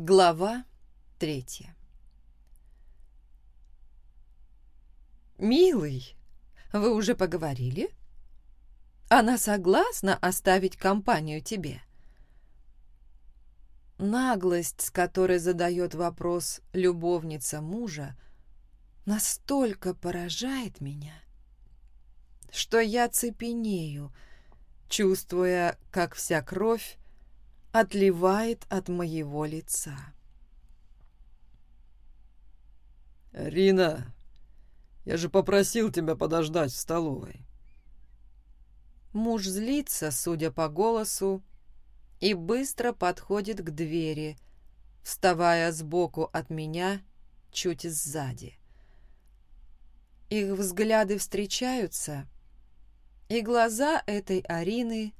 Глава третья «Милый, вы уже поговорили? Она согласна оставить компанию тебе?» Наглость, с которой задает вопрос любовница мужа, настолько поражает меня, что я цепенею, чувствуя, как вся кровь отливает от моего лица. «Рина, я же попросил тебя подождать в столовой». Муж злится, судя по голосу, и быстро подходит к двери, вставая сбоку от меня, чуть сзади. Их взгляды встречаются, и глаза этой Арины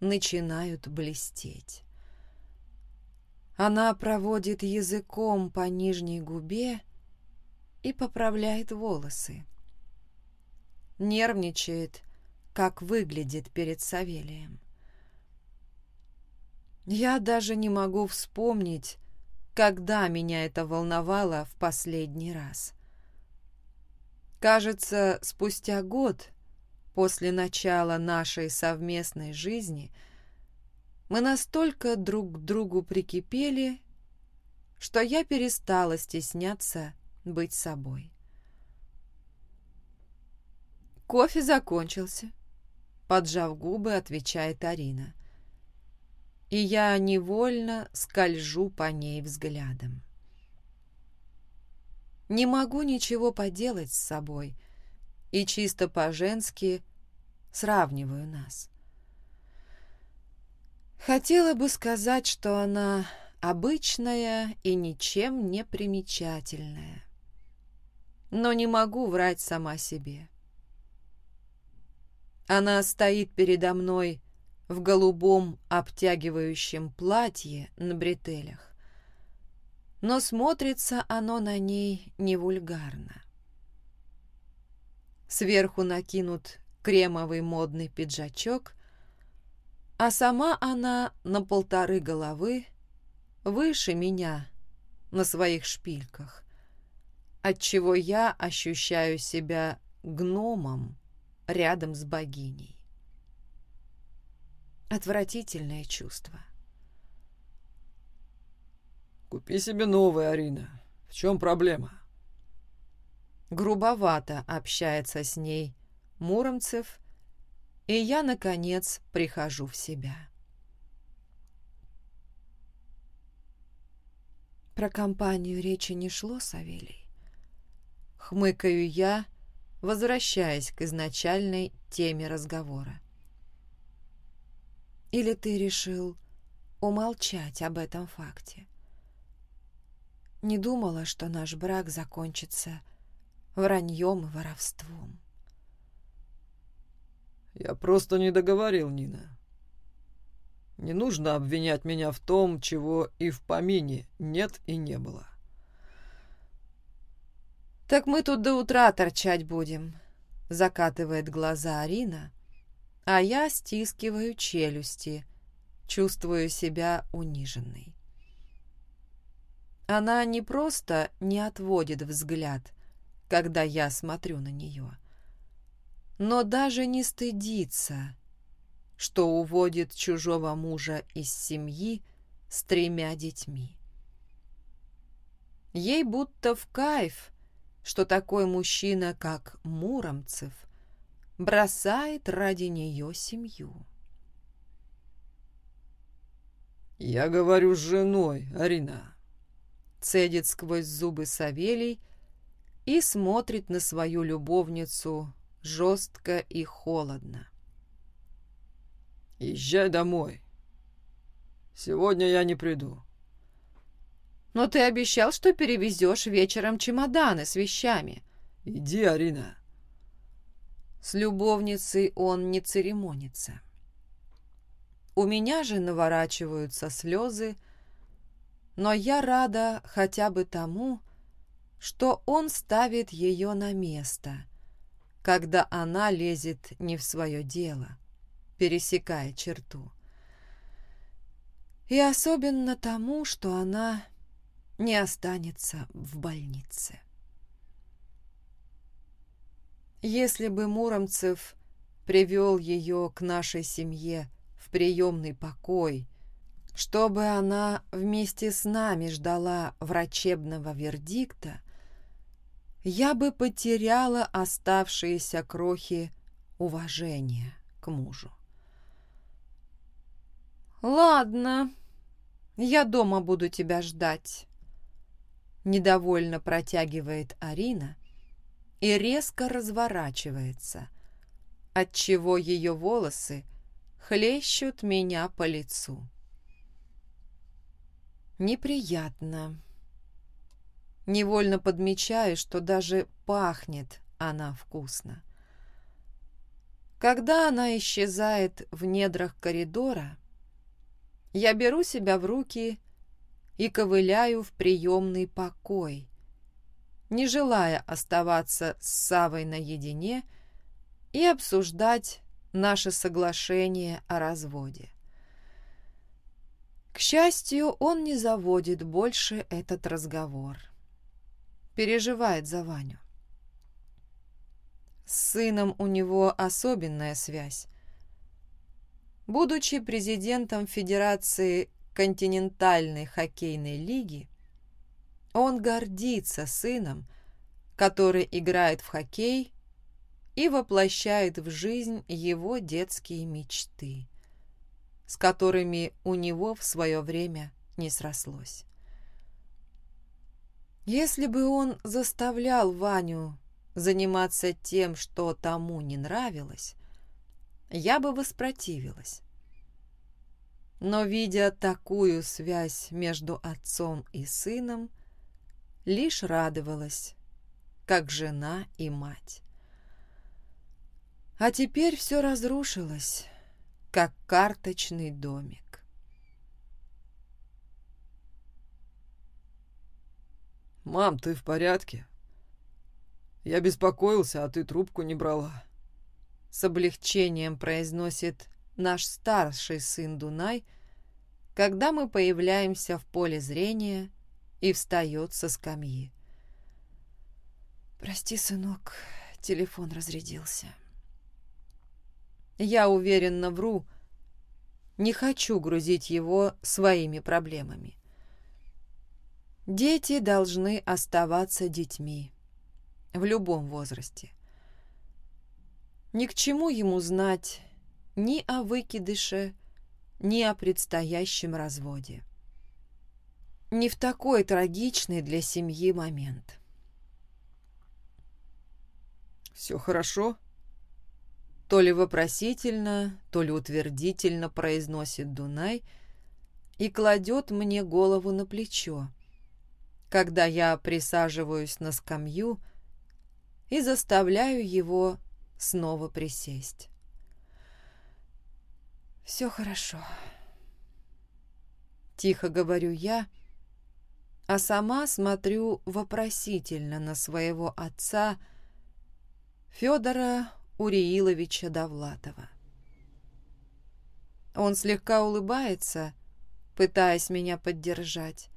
начинают блестеть. Она проводит языком по нижней губе и поправляет волосы. Нервничает, как выглядит перед Савелием. Я даже не могу вспомнить, когда меня это волновало в последний раз. Кажется, спустя год после начала нашей совместной жизни мы настолько друг к другу прикипели, что я перестала стесняться быть собой. Кофе закончился, поджав губы, отвечает Арина и я невольно скольжу по ней взглядом. Не могу ничего поделать с собой и чисто по-женски сравниваю нас. Хотела бы сказать, что она обычная и ничем не примечательная, но не могу врать сама себе. Она стоит передо мной в голубом обтягивающем платье на бретелях. Но смотрится оно на ней не вульгарно. Сверху накинут кремовый модный пиджачок, а сама она на полторы головы выше меня на своих шпильках, отчего я ощущаю себя гномом рядом с богиней. Отвратительное чувство. «Купи себе новый, Арина. В чем проблема?» Грубовато общается с ней Муромцев, и я, наконец, прихожу в себя. Про компанию речи не шло, Савелий. Хмыкаю я, возвращаясь к изначальной теме разговора. Или ты решил умолчать об этом факте? Не думала, что наш брак закончится враньем и воровством. Я просто не договорил, Нина. Не нужно обвинять меня в том, чего и в помине нет и не было. «Так мы тут до утра торчать будем», — закатывает глаза Арина, а я стискиваю челюсти, чувствую себя униженной. Она не просто не отводит взгляд, когда я смотрю на нее, но даже не стыдится, что уводит чужого мужа из семьи с тремя детьми. Ей будто в кайф, что такой мужчина, как Муромцев, бросает ради нее семью. «Я говорю с женой, Арина», — цедит сквозь зубы Савелий и смотрит на свою любовницу жестко и холодно. «Езжай домой. Сегодня я не приду». «Но ты обещал, что перевезешь вечером чемоданы с вещами». «Иди, Арина». С любовницей он не церемонится. У меня же наворачиваются слезы, но я рада хотя бы тому, что он ставит ее на место, когда она лезет не в свое дело, пересекая черту. И особенно тому, что она не останется в больнице. Если бы Муромцев привел ее к нашей семье в приемный покой, чтобы она вместе с нами ждала врачебного вердикта, я бы потеряла оставшиеся крохи уважения к мужу. «Ладно, я дома буду тебя ждать», — недовольно протягивает Арина и резко разворачивается, отчего ее волосы хлещут меня по лицу. Неприятно. Невольно подмечаю, что даже пахнет она вкусно. Когда она исчезает в недрах коридора, я беру себя в руки и ковыляю в приемный покой, не желая оставаться с Савой наедине и обсуждать наше соглашение о разводе. К счастью, он не заводит больше этот разговор. Переживает за Ваню. С сыном у него особенная связь. Будучи президентом Федерации континентальной хоккейной лиги, он гордится сыном, который играет в хоккей и воплощает в жизнь его детские мечты, с которыми у него в свое время не срослось. Если бы он заставлял Ваню заниматься тем, что тому не нравилось, я бы воспротивилась. Но, видя такую связь между отцом и сыном, лишь радовалась, как жена и мать. А теперь все разрушилось, как карточный домик. «Мам, ты в порядке? Я беспокоился, а ты трубку не брала» с облегчением произносит наш старший сын Дунай, когда мы появляемся в поле зрения и встает со скамьи. «Прости, сынок, телефон разрядился». Я уверенно вру, не хочу грузить его своими проблемами. Дети должны оставаться детьми в любом возрасте. Ни к чему ему знать ни о выкидыше, ни о предстоящем разводе. Не в такой трагичный для семьи момент. «Все хорошо?» То ли вопросительно, то ли утвердительно произносит Дунай и кладет мне голову на плечо, когда я присаживаюсь на скамью и заставляю его снова присесть. «Все хорошо», — тихо говорю я, а сама смотрю вопросительно на своего отца Федора Урииловича Довлатова. Он слегка улыбается, пытаясь меня поддержать,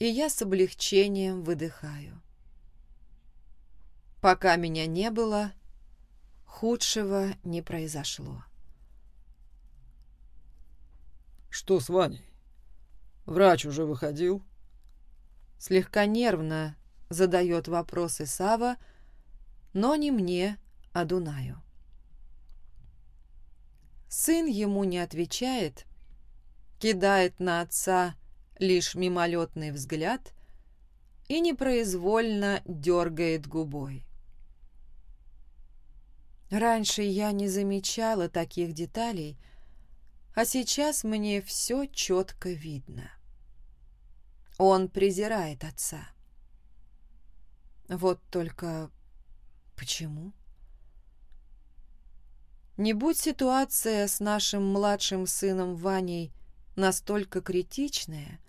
и я с облегчением выдыхаю. Пока меня не было, Худшего не произошло. «Что с Ваней? Врач уже выходил?» Слегка нервно задает вопросы Сава, но не мне, а Дунаю. Сын ему не отвечает, кидает на отца лишь мимолетный взгляд и непроизвольно дергает губой. Раньше я не замечала таких деталей, а сейчас мне все четко видно. Он презирает отца. Вот только почему? Не будь ситуация с нашим младшим сыном Ваней настолько критичная,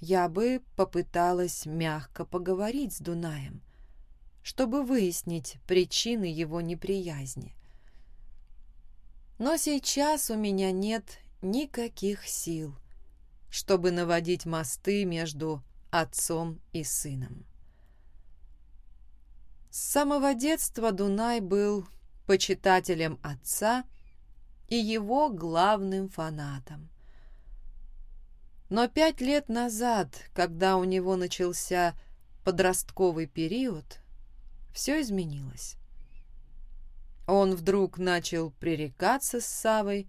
я бы попыталась мягко поговорить с Дунаем, чтобы выяснить причины его неприязни. Но сейчас у меня нет никаких сил чтобы наводить мосты между отцом и сыном. С самого детства Дунай был почитателем отца и его главным фанатом. Но пять лет назад, когда у него начался подростковый период, все изменилось. Он вдруг начал пререкаться с Савой,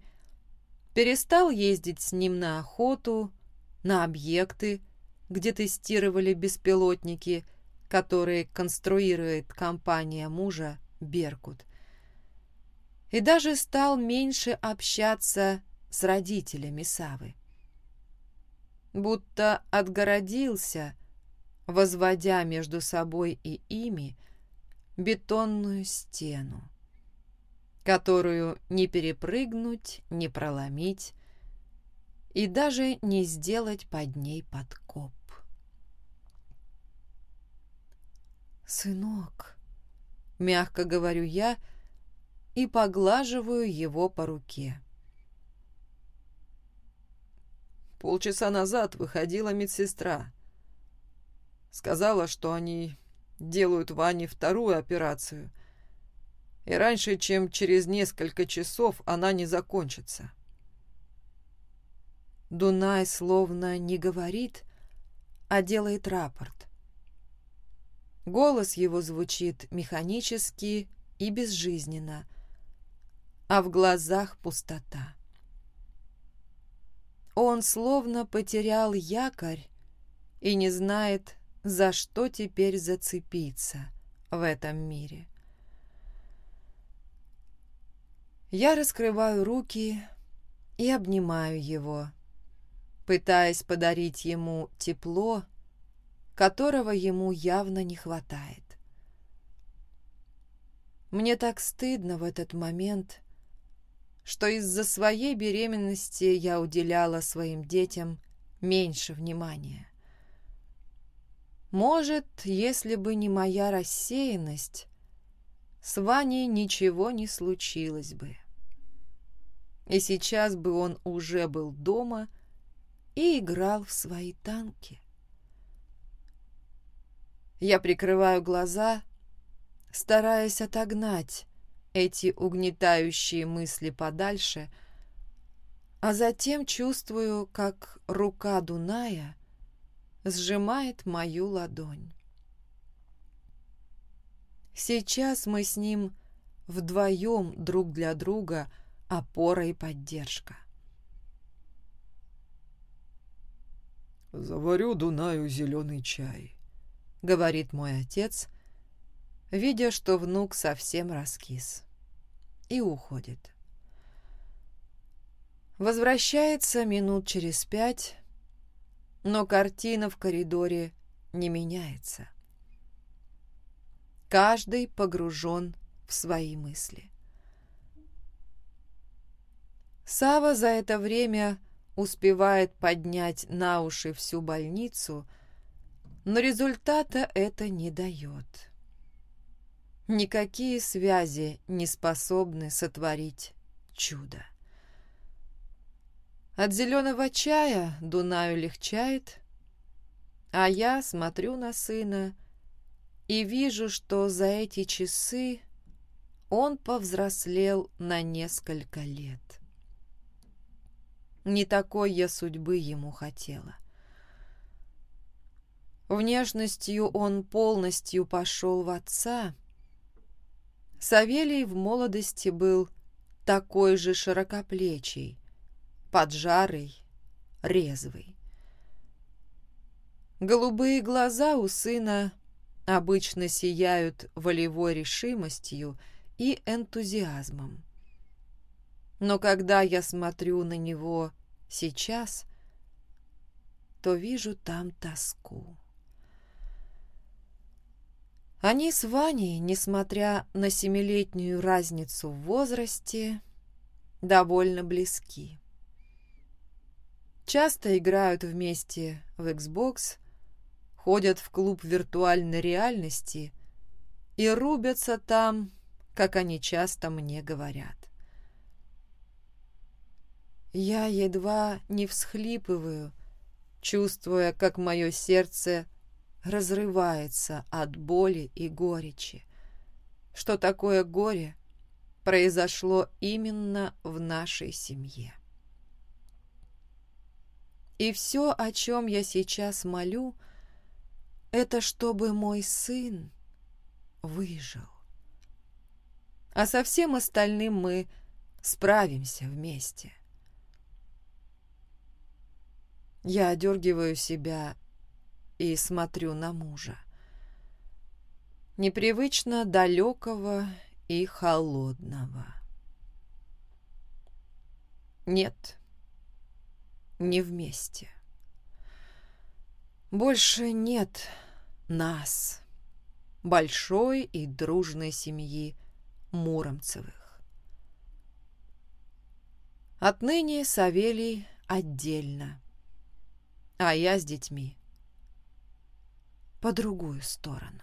перестал ездить с ним на охоту, на объекты, где тестировали беспилотники, которые конструирует компания мужа «Беркут», и даже стал меньше общаться с родителями Савы. Будто отгородился, возводя между собой и ими бетонную стену, которую не перепрыгнуть, не проломить и даже не сделать под ней подкоп. «Сынок», — мягко говорю я, — и поглаживаю его по руке. Полчаса назад выходила медсестра. Сказала, что они делают Ване вторую операцию, и раньше, чем через несколько часов, она не закончится. Дунай словно не говорит, а делает рапорт. Голос его звучит механически и безжизненно, а в глазах пустота. Он словно потерял якорь и не знает, за что теперь зацепиться в этом мире. Я раскрываю руки и обнимаю его, пытаясь подарить ему тепло, которого ему явно не хватает. Мне так стыдно в этот момент, что из-за своей беременности я уделяла своим детям меньше внимания. Может, если бы не моя рассеянность, с Ваней ничего не случилось бы. И сейчас бы он уже был дома и играл в свои танки. Я прикрываю глаза, стараясь отогнать эти угнетающие мысли подальше, а затем чувствую, как рука Дуная сжимает мою ладонь. Сейчас мы с ним вдвоем друг для друга опора и поддержка. «Заварю Дунаю зеленый чай», — говорит мой отец, видя, что внук совсем раскис, и уходит. Возвращается минут через пять, но картина в коридоре не меняется. Каждый погружен в свои мысли. Сава за это время успевает поднять на уши всю больницу, но результата это не дает. Никакие связи не способны сотворить чудо. От зеленого чая Дунаю легчает, а я смотрю на сына и вижу, что за эти часы он повзрослел на несколько лет. Не такой я судьбы ему хотела. Внешностью он полностью пошел в отца, Савелий в молодости был такой же широкоплечий, поджарый, резвый. Голубые глаза у сына обычно сияют волевой решимостью и энтузиазмом. Но когда я смотрю на него сейчас, то вижу там тоску. Они с Ваней, несмотря на семилетнюю разницу в возрасте, довольно близки. Часто играют вместе в Xbox, ходят в клуб виртуальной реальности и рубятся там, как они часто мне говорят. Я едва не всхлипываю, чувствуя, как мое сердце разрывается от боли и горечи, что такое горе произошло именно в нашей семье. И все, о чем я сейчас молю, это чтобы мой сын выжил. А со всем остальным мы справимся вместе. Я одергиваю себя и смотрю на мужа. Непривычно далекого и холодного. Нет, не вместе. Больше нет нас, большой и дружной семьи Муромцевых. Отныне Савелий отдельно, а я с детьми по другую сторону.